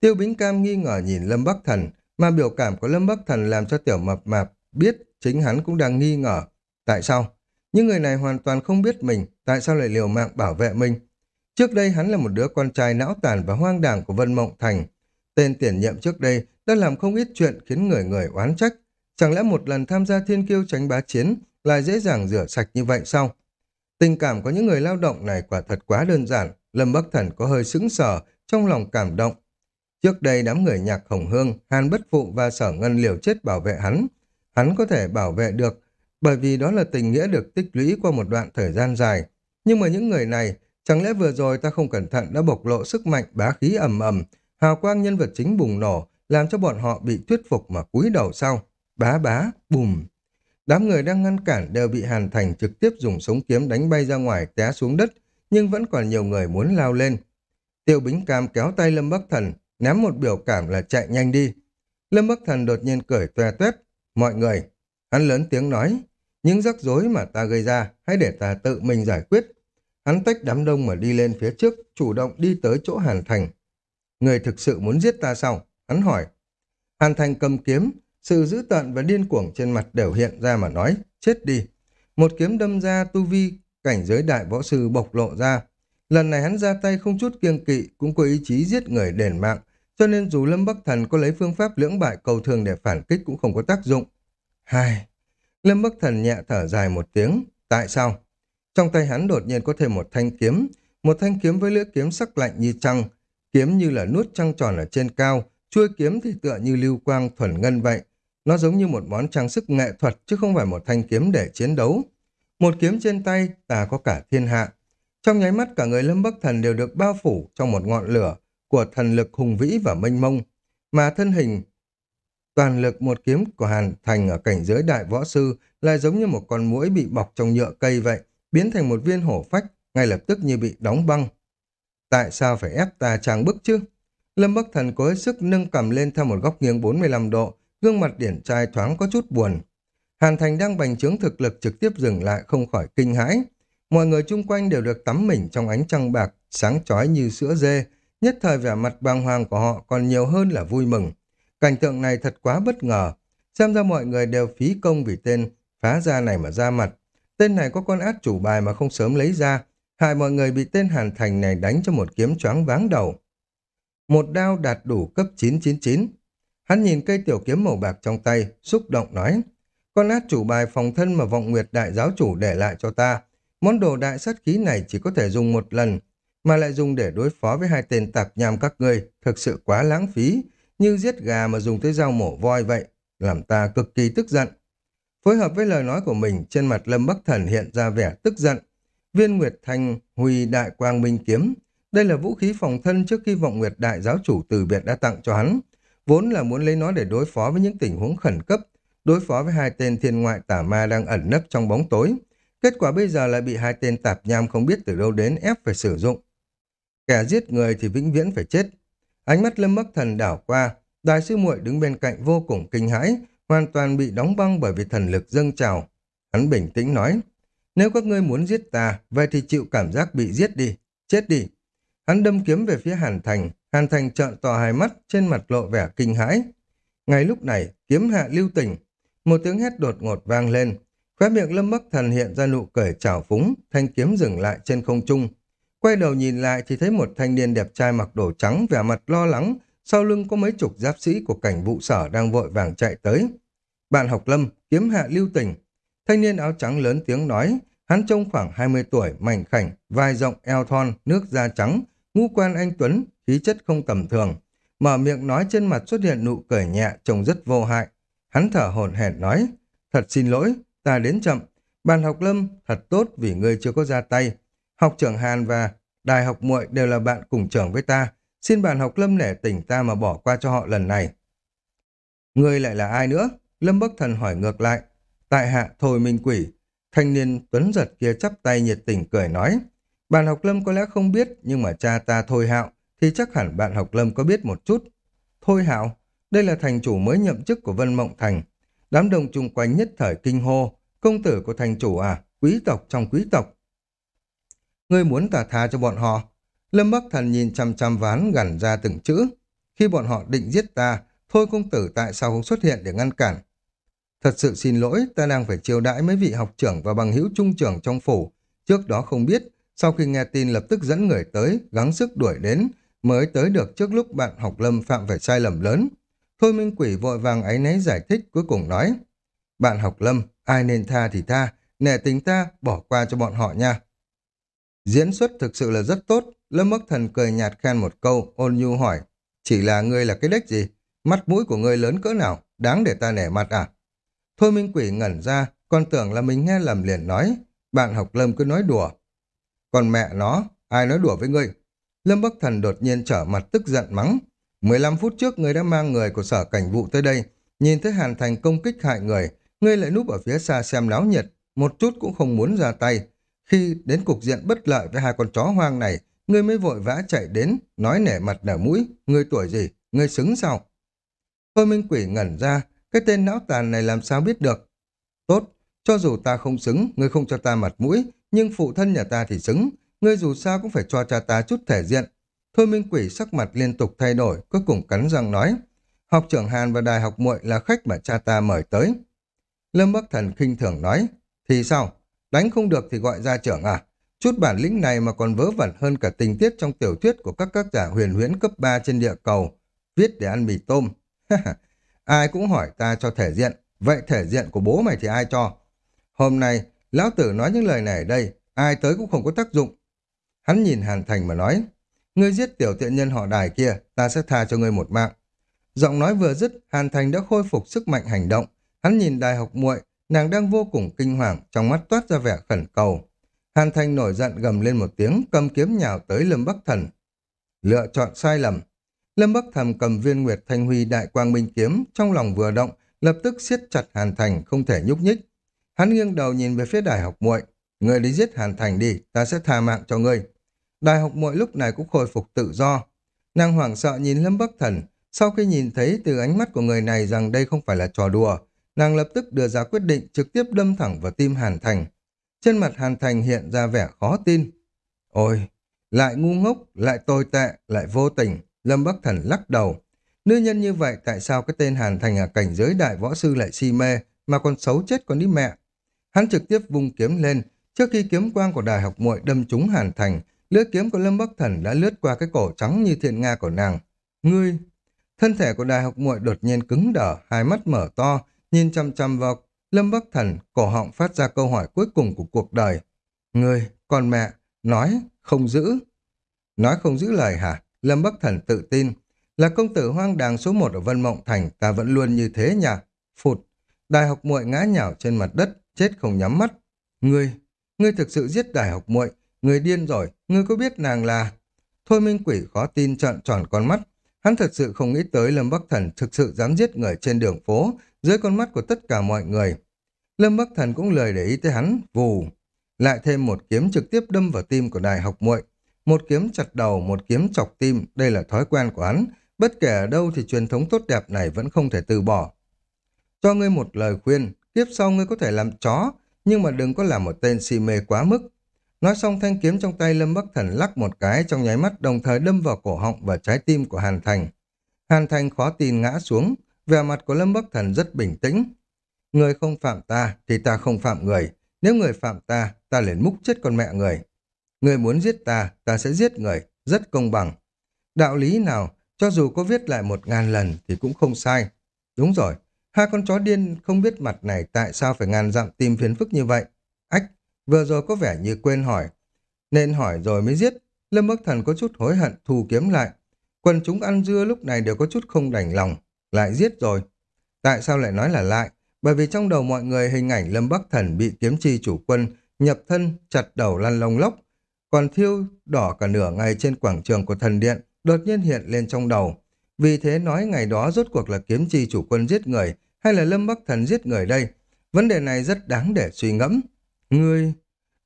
Tiêu Bính Cam nghi ngờ nhìn Lâm Bắc Thần, mà biểu cảm của Lâm Bắc Thần làm cho tiểu mập mạp biết chính hắn cũng đang nghi ngờ. Tại sao? Những người này hoàn toàn không biết mình, tại sao lại liều mạng bảo vệ mình? Trước đây hắn là một đứa con trai não tàn và hoang đảng của Vân Mộng Thành. Tên tiền nhiệm trước đây đã làm không ít chuyện khiến người người oán trách. Chẳng lẽ một lần tham gia thiên kiêu tránh bá chiến lại dễ dàng rửa sạch như vậy sao? Tình cảm của những người lao động này quả thật quá đơn giản. Lâm Bắc Thần có hơi sững sờ, trong lòng cảm động. Trước đây đám người nhạc Hồng Hương, Hàn Bất Phụ và Sở Ngân liều chết bảo vệ hắn. Hắn có thể bảo vệ được, bởi vì đó là tình nghĩa được tích lũy qua một đoạn thời gian dài. Nhưng mà những người này, chẳng lẽ vừa rồi ta không cẩn thận đã bộc lộ sức mạnh bá khí ầm ầm, hào quang nhân vật chính bùng nổ, làm cho bọn họ bị thuyết phục mà cúi đầu sau. Bá bá, bùm. Đám người đang ngăn cản đều bị Hàn Thành trực tiếp dùng súng kiếm đánh bay ra ngoài té xuống đất, nhưng vẫn còn nhiều người muốn lao lên. Tiêu Bính Cam kéo tay Lâm Bắc Thần, ném một biểu cảm là chạy nhanh đi. Lâm Bắc Thần đột nhiên cười toe toét. Mọi người, hắn lớn tiếng nói, những rắc rối mà ta gây ra, hãy để ta tự mình giải quyết. Hắn tách đám đông mà đi lên phía trước, chủ động đi tới chỗ Hàn Thành. Người thực sự muốn giết ta sao? Hắn hỏi. Hàn Thành cầm kiếm, sự dữ tợn và điên cuồng trên mặt đều hiện ra mà nói, chết đi. Một kiếm đâm ra tu vi, cảnh giới đại võ sư bộc lộ ra. Lần này hắn ra tay không chút kiêng kỵ, cũng có ý chí giết người đền mạng, cho nên dù Lâm Bắc Thần có lấy phương pháp lưỡng bại cầu thường để phản kích cũng không có tác dụng. Hai. Lâm Bắc Thần nhẹ thở dài một tiếng. Tại sao? Trong tay hắn đột nhiên có thêm một thanh kiếm, một thanh kiếm với lưỡi kiếm sắc lạnh như trăng, kiếm như là nuốt trăng tròn ở trên cao, chuôi kiếm thì tựa như lưu quang thuần ngân vậy, nó giống như một món trang sức nghệ thuật chứ không phải một thanh kiếm để chiến đấu. Một kiếm trên tay, ta có cả thiên hạ. Trong nháy mắt cả người Lâm Bắc Thần đều được bao phủ trong một ngọn lửa của thần lực hùng vĩ và mênh mông. Mà thân hình toàn lực một kiếm của Hàn Thành ở cảnh giới đại võ sư lại giống như một con muỗi bị bọc trong nhựa cây vậy, biến thành một viên hổ phách, ngay lập tức như bị đóng băng. Tại sao phải ép ta trang bức chứ? Lâm Bắc Thần cố hết sức nâng cầm lên theo một góc nghiêng 45 độ, gương mặt điển trai thoáng có chút buồn. Hàn Thành đang bành trướng thực lực trực tiếp dừng lại không khỏi kinh hãi. Mọi người chung quanh đều được tắm mình trong ánh trăng bạc, sáng chói như sữa dê, nhất thời vẻ mặt bàng hoàng của họ còn nhiều hơn là vui mừng. Cảnh tượng này thật quá bất ngờ, xem ra mọi người đều phí công vì tên phá ra này mà ra mặt. Tên này có con át chủ bài mà không sớm lấy ra, hại mọi người bị tên Hàn Thành này đánh cho một kiếm choáng váng đầu. Một đao đạt đủ cấp 999, Hắn nhìn cây tiểu kiếm màu bạc trong tay, xúc động nói, con át chủ bài phòng thân mà vọng nguyệt đại giáo chủ để lại cho ta. Món đồ đại sát khí này chỉ có thể dùng một lần, mà lại dùng để đối phó với hai tên tạp nham các ngươi, thực sự quá lãng phí, như giết gà mà dùng tới dao mổ voi vậy, làm ta cực kỳ tức giận. Phối hợp với lời nói của mình, trên mặt Lâm Bắc Thần hiện ra vẻ tức giận. Viên Nguyệt Thanh Huy Đại Quang Minh Kiếm, đây là vũ khí phòng thân trước khi vọng Nguyệt Đại giáo chủ từ biệt đã tặng cho hắn vốn là muốn lấy nó để đối phó với những tình huống khẩn cấp, đối phó với hai tên thiên ngoại tả ma đang ẩn nấp trong bóng tối. Kết quả bây giờ lại bị hai tên tạp nham không biết từ đâu đến ép phải sử dụng. Kẻ giết người thì vĩnh viễn phải chết. Ánh mắt Lâm Bắc Thần đảo qua, đại sư muội đứng bên cạnh vô cùng kinh hãi, hoàn toàn bị đóng băng bởi vì thần lực dâng trào. Hắn bình tĩnh nói, nếu các ngươi muốn giết ta, vậy thì chịu cảm giác bị giết đi, chết đi. Hắn đâm kiếm về phía Hàn Thành, Hàn Thành trợn to hai mắt, trên mặt lộ vẻ kinh hãi. Ngay lúc này, kiếm hạ lưu tình, một tiếng hét đột ngột vang lên, khóe miệng Lâm Bắc Thần hiện ra nụ cười trào phúng, thanh kiếm dừng lại trên không trung. Quay đầu nhìn lại thì thấy một thanh niên đẹp trai mặc đồ trắng vẻ mặt lo lắng, sau lưng có mấy chục giáp sĩ của cảnh vụ sở đang vội vàng chạy tới. Bạn học Lâm, kiếm hạ lưu tình. Thanh niên áo trắng lớn tiếng nói, hắn trông khoảng 20 tuổi, mảnh khảnh, vai rộng, eo thon, nước da trắng, ngũ quan anh Tuấn, khí chất không tầm thường. Mở miệng nói trên mặt xuất hiện nụ cười nhẹ, trông rất vô hại. Hắn thở hổn hển nói, thật xin lỗi, ta đến chậm. bạn học Lâm, thật tốt vì ngươi chưa có ra tay. Học trưởng Hàn và đại học muội đều là bạn cùng trưởng với ta. Xin bạn học Lâm nể tình ta mà bỏ qua cho họ lần này. Ngươi lại là ai nữa? Lâm Bắc Thần hỏi ngược lại. Tại hạ Thôi Minh Quỷ. Thanh niên tuấn giật kia chắp tay nhiệt tình cười nói. Bạn học Lâm có lẽ không biết, nhưng mà cha ta Thôi Hạo thì chắc hẳn bạn học Lâm có biết một chút. Thôi Hạo, đây là thành chủ mới nhậm chức của Vân Mộng Thành. Đám đông chung quanh nhất thời kinh hô, công tử của thành chủ à, quý tộc trong quý tộc. Ngươi muốn tà tha cho bọn họ. Lâm Bắc Thần nhìn chăm chăm ván gằn ra từng chữ. Khi bọn họ định giết ta, thôi công tử tại sao không xuất hiện để ngăn cản? Thật sự xin lỗi, ta đang phải chiêu đãi mấy vị học trưởng và bằng hữu trung trưởng trong phủ. Trước đó không biết, sau khi nghe tin lập tức dẫn người tới, gắng sức đuổi đến, mới tới được trước lúc bạn học lâm phạm phải sai lầm lớn. Thôi Minh Quỷ vội vàng ấy nấy giải thích cuối cùng nói. Bạn học lâm, ai nên tha thì tha, nể tình ta, bỏ qua cho bọn họ nha. Diễn xuất thực sự là rất tốt, Lâm Bắc Thần cười nhạt khen một câu, ôn nhu hỏi. Chỉ là ngươi là cái đếch gì? Mắt mũi của ngươi lớn cỡ nào? Đáng để ta nể mặt à? Thôi Minh Quỷ ngẩn ra, còn tưởng là mình nghe lầm liền nói. Bạn học Lâm cứ nói đùa. Còn mẹ nó, ai nói đùa với ngươi? Lâm Bắc Thần đột nhiên trở mặt tức giận mắng. 15 phút trước ngươi đã mang người của sở cảnh vụ tới đây, nhìn thấy Hàn Thành công kích hại người, ngươi lại núp ở phía xa xem náo nhiệt, một chút cũng không muốn ra tay. Khi đến cục diện bất lợi với hai con chó hoang này, ngươi mới vội vã chạy đến, nói nể mặt nở mũi, ngươi tuổi gì, ngươi xứng sao? Thôi Minh Quỷ ngẩn ra, cái tên não tàn này làm sao biết được? Tốt, cho dù ta không xứng, ngươi không cho ta mặt mũi, nhưng phụ thân nhà ta thì xứng, ngươi dù sao cũng phải cho cha ta chút thể diện. Thôi Minh Quỷ sắc mặt liên tục thay đổi, cuối cùng cắn răng nói, học trưởng Hàn và đài học muội là khách mà cha ta mời tới. Lâm Bắc Thần khinh thường nói, thì sao, đánh không được thì gọi ra trưởng à? Chút bản lĩnh này mà còn vớ vẩn hơn cả tình tiết trong tiểu thuyết của các tác giả huyền huyễn cấp 3 trên địa cầu, viết để ăn mì tôm. ai cũng hỏi ta cho thể diện, vậy thể diện của bố mày thì ai cho? Hôm nay, lão tử nói những lời này ở đây, ai tới cũng không có tác dụng. Hắn nhìn Hàn Thành mà nói, ngươi giết tiểu tiện nhân họ đài kia, ta sẽ tha cho ngươi một mạng. Giọng nói vừa dứt, Hàn Thành đã khôi phục sức mạnh hành động. Hắn nhìn đài học muội, nàng đang vô cùng kinh hoàng, trong mắt toát ra vẻ khẩn cầu. Hàn Thành nổi giận gầm lên một tiếng, cầm kiếm nhào tới Lâm Bắc Thần. Lựa chọn sai lầm. Lâm Bắc Thầm cầm viên Nguyệt Thanh Huy đại quang minh kiếm, trong lòng vừa động, lập tức siết chặt Hàn Thành, không thể nhúc nhích. Hắn nghiêng đầu nhìn về phía Đại học muội, người đi giết Hàn Thành đi, ta sẽ tha mạng cho ngươi. Đại học muội lúc này cũng khôi phục tự do. Nàng hoảng sợ nhìn Lâm Bắc Thần, sau khi nhìn thấy từ ánh mắt của người này rằng đây không phải là trò đùa, nàng lập tức đưa ra quyết định trực tiếp đâm thẳng vào tim Hàn Thành. Trên mặt Hàn Thành hiện ra vẻ khó tin. Ôi, lại ngu ngốc, lại tồi tệ, lại vô tình, Lâm Bắc Thần lắc đầu. Nữ nhân như vậy tại sao cái tên Hàn Thành ở cảnh giới đại võ sư lại si mê, mà còn xấu chết còn đi mẹ. Hắn trực tiếp vung kiếm lên, trước khi kiếm quang của đài học muội đâm trúng Hàn Thành, lưỡi kiếm của Lâm Bắc Thần đã lướt qua cái cổ trắng như thiện nga của nàng. Ngươi! Thân thể của đài học muội đột nhiên cứng đờ, hai mắt mở to, nhìn chăm chăm vào Lâm Bắc Thần, cổ họng phát ra câu hỏi cuối cùng của cuộc đời. Ngươi, con mẹ, nói, không giữ. Nói không giữ lời hả? Lâm Bắc Thần tự tin. Là công tử hoang đàng số một ở Vân Mộng Thành, ta vẫn luôn như thế nhỉ? Phụt. Đại học muội ngã nhào trên mặt đất, chết không nhắm mắt. Ngươi, ngươi thực sự giết đại học muội, ngươi điên rồi, ngươi có biết nàng là... Thôi Minh Quỷ khó tin trợn tròn con mắt. Hắn thật sự không nghĩ tới Lâm Bắc Thần thực sự dám giết người trên đường phố, dưới con mắt của tất cả mọi người. Lâm Bắc Thần cũng lời để ý tới hắn, vù. lại thêm một kiếm trực tiếp đâm vào tim của đại học muội. Một kiếm chặt đầu, một kiếm chọc tim, đây là thói quen của hắn. Bất kể ở đâu thì truyền thống tốt đẹp này vẫn không thể từ bỏ. Cho ngươi một lời khuyên, tiếp sau ngươi có thể làm chó, nhưng mà đừng có làm một tên si mê quá mức. Nói xong thanh kiếm trong tay Lâm Bắc Thần lắc một cái trong nháy mắt đồng thời đâm vào cổ họng và trái tim của Hàn Thành. Hàn Thành khó tin ngã xuống, vẻ mặt của Lâm Bắc Thần rất bình tĩnh. Người không phạm ta thì ta không phạm người, nếu người phạm ta, ta liền múc chết con mẹ người. Người muốn giết ta, ta sẽ giết người, rất công bằng. Đạo lý nào, cho dù có viết lại một ngàn lần thì cũng không sai. Đúng rồi, hai con chó điên không biết mặt này tại sao phải ngàn dặm tìm phiền phức như vậy. Ách, vừa rồi có vẻ như quên hỏi. Nên hỏi rồi mới giết. Lâm Bắc Thần có chút hối hận thù kiếm lại. Quần chúng ăn dưa lúc này đều có chút không đành lòng. Lại giết rồi. Tại sao lại nói là lại? Bởi vì trong đầu mọi người hình ảnh Lâm Bắc Thần bị kiếm chi chủ quân nhập thân, chặt đầu lăn lông lốc, còn thiêu đỏ cả nửa ngày trên quảng trường của thần điện, đột nhiên hiện lên trong đầu. Vì thế nói ngày đó rốt cuộc là kiếm chi chủ quân giết người, hay là Lâm Bắc Thần giết người đây? Vấn đề này rất đáng để suy ngẫm. Ngươi...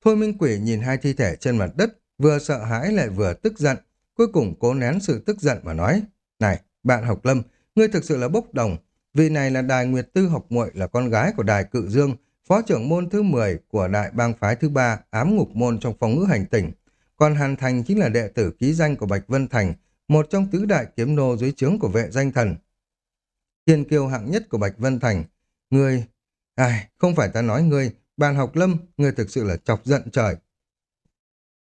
Thôi Minh Quỷ nhìn hai thi thể trên mặt đất, vừa sợ hãi lại vừa tức giận. Cuối cùng cố nén sự tức giận mà nói, Này, bạn học Lâm, ngươi thực sự là bốc đồng. Vị này là Đài Nguyệt Tư học muội là con gái của Đài Cự Dương, phó trưởng môn thứ 10 của đại bang phái thứ ba ám ngục môn trong phòng ngữ hành tỉnh. Còn Hàn Thành chính là đệ tử ký danh của Bạch Vân Thành, một trong tứ đại kiếm nô dưới trướng của vệ danh thần. Thiên kiêu hạng nhất của Bạch Vân Thành. Ngươi, ai, không phải ta nói ngươi, bàn học lâm, ngươi thực sự là chọc giận trời.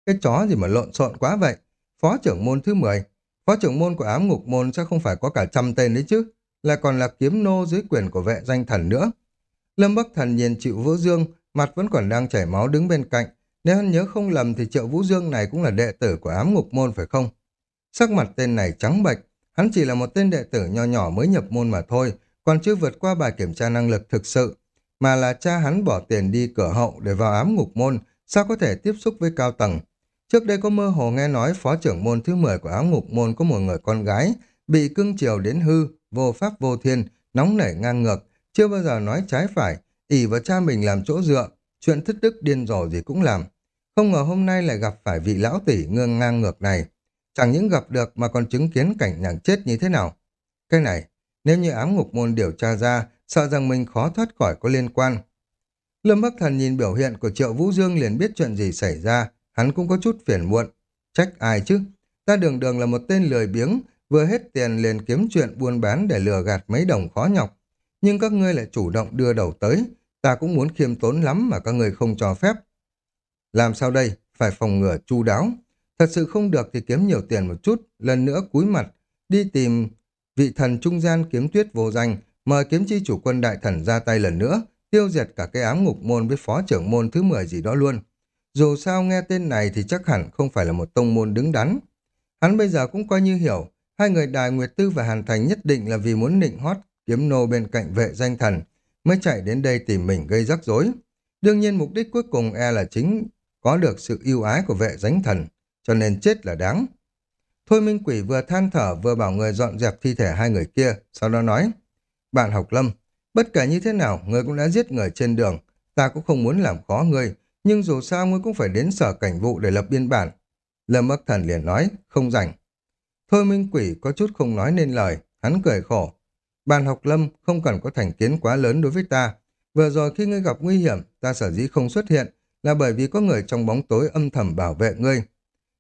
Cái chó gì mà lộn xộn quá vậy? Phó trưởng môn thứ 10, phó trưởng môn của ám ngục môn sẽ không phải có cả trăm tên đấy chứ, lại còn là kiếm nô dưới quyền của vệ danh thần nữa. Lâm Bắc Thần nhìn Triệu Vũ Dương, mặt vẫn còn đang chảy máu đứng bên cạnh. Nếu hắn nhớ không lầm thì Triệu Vũ Dương này cũng là đệ tử của ám ngục môn phải không? Sắc mặt tên này trắng bệch, hắn chỉ là một tên đệ tử nho nhỏ mới nhập môn mà thôi, còn chưa vượt qua bài kiểm tra năng lực thực sự. Mà là cha hắn bỏ tiền đi cửa hậu để vào ám ngục môn, sao có thể tiếp xúc với cao tầng. Trước đây có mơ hồ nghe nói phó trưởng môn thứ 10 của ám ngục môn có một người con gái, bị cưng chiều đến hư, vô pháp vô thiên, nóng nảy ngang ngược, chưa bao giờ nói trái phải, ỉ vào cha mình làm chỗ dựa, chuyện thất đức điên rồ gì cũng làm. Không ngờ hôm nay lại gặp phải vị lão tỷ ngương ngang ngược này. Chẳng những gặp được mà còn chứng kiến cảnh nàng chết như thế nào. Cái này, nếu như ám ngục môn điều tra ra, sợ rằng mình khó thoát khỏi có liên quan. Lâm Bắc Thần nhìn biểu hiện của Triệu Vũ Dương liền biết chuyện gì xảy ra, hắn cũng có chút phiền muộn. Trách ai chứ? Ta đường đường là một tên lười biếng, vừa hết tiền liền kiếm chuyện buôn bán để lừa gạt mấy đồng khó nhọc, nhưng các ngươi lại chủ động đưa đầu tới, ta cũng muốn khiêm tốn lắm mà các ngươi không cho phép. Làm sao đây? Phải phòng ngừa chu đáo. Thật sự không được thì kiếm nhiều tiền một chút, lần nữa cúi mặt, đi tìm vị thần trung gian kiếm tuyết vô danh, mời kiếm chi chủ quân đại thần ra tay lần nữa, tiêu diệt cả cái ám ngục môn với phó trưởng môn thứ 10 gì đó luôn. Dù sao nghe tên này thì chắc hẳn không phải là một tông môn đứng đắn. Hắn bây giờ cũng coi như hiểu, hai người Đài Nguyệt Tư và Hàn Thành nhất định là vì muốn nịnh hót kiếm nô bên cạnh vệ danh thần, mới chạy đến đây tìm mình gây rắc rối. Đương nhiên mục đích cuối cùng e là chính có được sự yêu ái của vệ danh thần, cho nên chết là đáng. Thôi Minh Quỷ vừa than thở vừa bảo người dọn dẹp thi thể hai người kia, sau đó nói, Bạn học lâm, bất kể như thế nào, người cũng đã giết người trên đường, ta cũng không muốn làm khó người, nhưng dù sao ngươi cũng phải đến sở cảnh vụ để lập biên bản. Lâm Bắc Thần liền nói, không rảnh. Thôi Minh Quỷ có chút không nói nên lời, hắn cười khổ. Bàn học lâm không cần có thành kiến quá lớn đối với ta. Vừa rồi khi ngươi gặp nguy hiểm, ta sở dĩ không xuất hiện là bởi vì có người trong bóng tối âm thầm bảo vệ ngươi.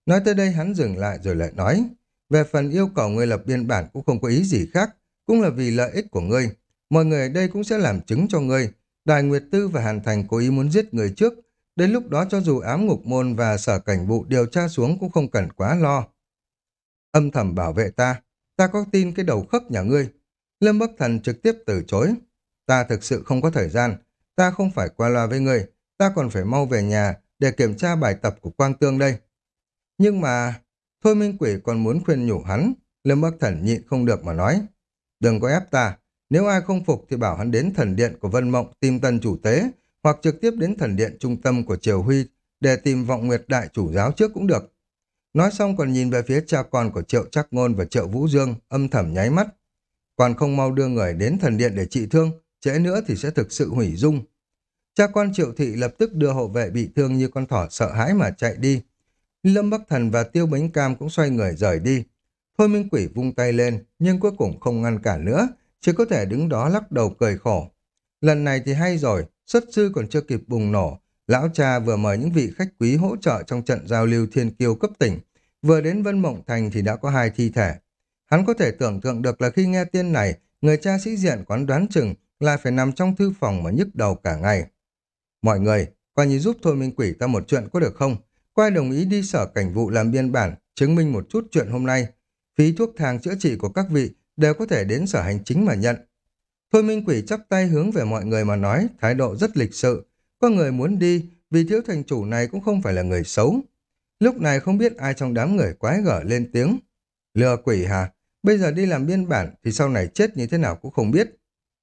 Nói tới đây hắn dừng lại rồi lại nói. Về phần yêu cầu ngươi lập biên bản cũng không có ý gì khác, cũng là vì lợi ích của ngươi. Mọi người ở đây cũng sẽ làm chứng cho ngươi. Đài Nguyệt Tư và Hàn Thành cố ý muốn giết người trước. Đến lúc đó cho dù ám ngục môn và sở cảnh vụ điều tra xuống cũng không cần quá lo. Âm thầm bảo vệ ta, ta có tin cái đầu khớp nhà ngươi, Lâm Bắc Thần trực tiếp từ chối. Ta thực sự không có thời gian, ta không phải qua loa với người, ta còn phải mau về nhà để kiểm tra bài tập của Quang Tương đây. Nhưng mà, Thôi Minh Quỷ còn muốn khuyên nhủ hắn, Lâm Bắc Thần nhịn không được mà nói. Đừng có ép ta, nếu ai không phục thì bảo hắn đến thần điện của Vân Mộng tìm tân chủ tế, hoặc trực tiếp đến thần điện trung tâm của Triều Huy để tìm vọng nguyệt đại chủ giáo trước cũng được. Nói xong còn nhìn về phía cha con của Triệu Trắc Ngôn và Triệu Vũ Dương, âm thầm nháy mắt còn không mau đưa người đến thần điện để trị thương, trễ nữa thì sẽ thực sự hủy dung. Cha con triệu thị lập tức đưa hộ vệ bị thương như con thỏ sợ hãi mà chạy đi. Lâm Bắc Thần và Tiêu Bánh Cam cũng xoay người rời đi. Thôi Minh Quỷ vung tay lên, nhưng cuối cùng không ngăn cản nữa, chỉ có thể đứng đó lắc đầu cười khổ. Lần này thì hay rồi, xuất sư còn chưa kịp bùng nổ. Lão cha vừa mời những vị khách quý hỗ trợ trong trận giao lưu thiên kiêu cấp tỉnh. Vừa đến Vân Mộng Thành thì đã có hai thi thể. Hắn có thể tưởng tượng được là khi nghe tin này, người cha sĩ diện quán đoán chừng lại phải nằm trong thư phòng mà nhức đầu cả ngày. Mọi người, coi như giúp Thôi Minh Quỷ ta một chuyện có được không? Quay đồng ý đi sở cảnh vụ làm biên bản, chứng minh một chút chuyện hôm nay. Phí thuốc thang chữa trị của các vị đều có thể đến sở hành chính mà nhận. Thôi Minh Quỷ chắp tay hướng về mọi người mà nói, thái độ rất lịch sự. Có người muốn đi, vì thiếu thành chủ này cũng không phải là người xấu. Lúc này không biết ai trong đám người quái gở lên tiếng. Lừa quỷ hả? Bây giờ đi làm biên bản thì sau này chết như thế nào cũng không biết.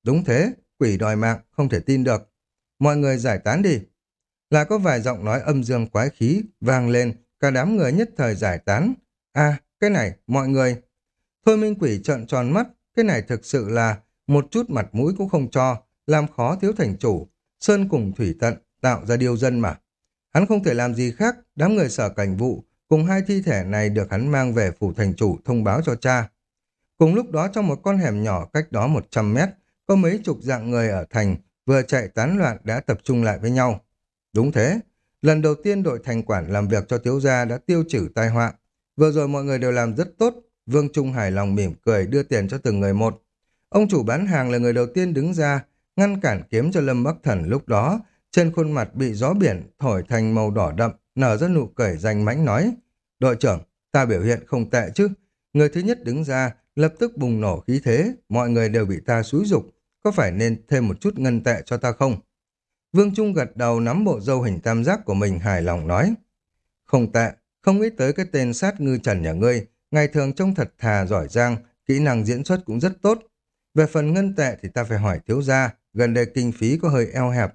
Đúng thế, quỷ đòi mạng, không thể tin được. Mọi người giải tán đi. Là có vài giọng nói âm dương quái khí vang lên, cả đám người nhất thời giải tán. À, cái này, mọi người. Thôi Minh Quỷ trợn tròn mắt, cái này thực sự là một chút mặt mũi cũng không cho, làm khó thiếu thành chủ. Sơn cùng thủy tận, tạo ra điều dân mà. Hắn không thể làm gì khác, đám người sở cảnh vụ, cùng hai thi thể này được hắn mang về phủ thành chủ thông báo cho cha. Cùng lúc đó trong một con hẻm nhỏ cách đó 100 mét, có mấy chục dạng người ở thành vừa chạy tán loạn đã tập trung lại với nhau. Đúng thế, lần đầu tiên đội thành quản làm việc cho thiếu gia đã tiêu trừ tai họa. Vừa rồi mọi người đều làm rất tốt, Vương Trung hài lòng mỉm cười đưa tiền cho từng người một. Ông chủ bán hàng là người đầu tiên đứng ra, ngăn cản kiếm cho Lâm Bắc Thần lúc đó, trên khuôn mặt bị gió biển thổi thành màu đỏ đậm, nở ra nụ cười danh mãnh nói. Đội trưởng, ta biểu hiện không tệ chứ. Người thứ nhất đứng ra, lập tức bùng nổ khí thế, mọi người đều bị ta xúi dục có phải nên thêm một chút ngân tệ cho ta không? Vương Trung gật đầu nắm bộ dâu hình tam giác của mình hài lòng nói. Không tệ, không nghĩ tới cái tên sát ngư trần nhà ngươi, ngày thường trông thật thà giỏi giang, kỹ năng diễn xuất cũng rất tốt. Về phần ngân tệ thì ta phải hỏi thiếu gia, gần đây kinh phí có hơi eo hẹp.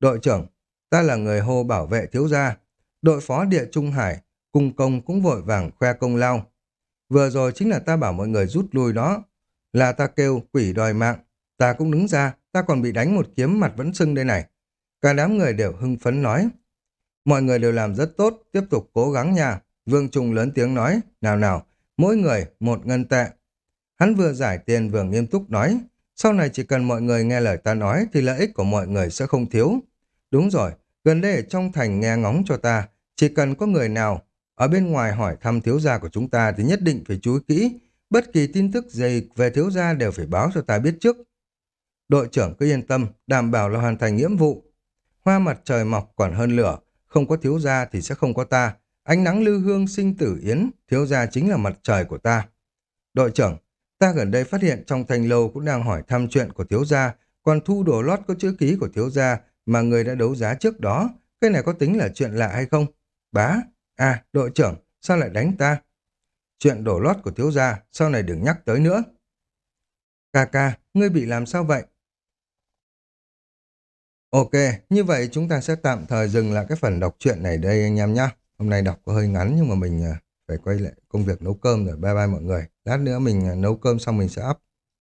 Đội trưởng, ta là người hô bảo vệ thiếu gia. Đội phó địa Trung Hải, cung công cũng vội vàng khoe công lao. Vừa rồi chính là ta bảo mọi người rút lui đó. Là ta kêu quỷ đòi mạng, Ta cũng đứng ra, ta còn bị đánh một kiếm mặt vẫn sưng đây này. Cả đám người đều hưng phấn nói. Mọi người đều làm rất tốt, tiếp tục cố gắng nha. Vương Trung lớn tiếng nói, nào nào, mỗi người một ngân tệ. Hắn vừa giải tiền vừa nghiêm túc nói, sau này chỉ cần mọi người nghe lời ta nói thì lợi ích của mọi người sẽ không thiếu. Đúng rồi, gần đây ở trong thành nghe ngóng cho ta, chỉ cần có người nào ở bên ngoài hỏi thăm thiếu gia của chúng ta thì nhất định phải chú ý kỹ. Bất kỳ tin tức gì về thiếu gia đều phải báo cho ta biết trước. Đội trưởng cứ yên tâm, đảm bảo là hoàn thành nhiệm vụ. Hoa mặt trời mọc còn hơn lửa, không có thiếu gia thì sẽ không có ta. Ánh nắng lưu hương sinh tử yến, thiếu gia chính là mặt trời của ta. Đội trưởng, ta gần đây phát hiện trong thành lâu cũng đang hỏi thăm chuyện của thiếu gia, còn thu đồ lót có chữ ký của thiếu gia mà người đã đấu giá trước đó. Cái này có tính là chuyện lạ hay không? Bá, à, đội trưởng, sao lại đánh ta? Chuyện đổ lót của thiếu gia, sau này đừng nhắc tới nữa. Ca ca, ngươi bị làm sao vậy? Ok, như vậy chúng ta sẽ tạm thời dừng lại cái phần đọc truyện này đây anh em nhé. Hôm nay đọc có hơi ngắn nhưng mà mình à, phải quay lại công việc nấu cơm rồi. Bye bye mọi người. Lát nữa mình à, nấu cơm xong mình sẽ up.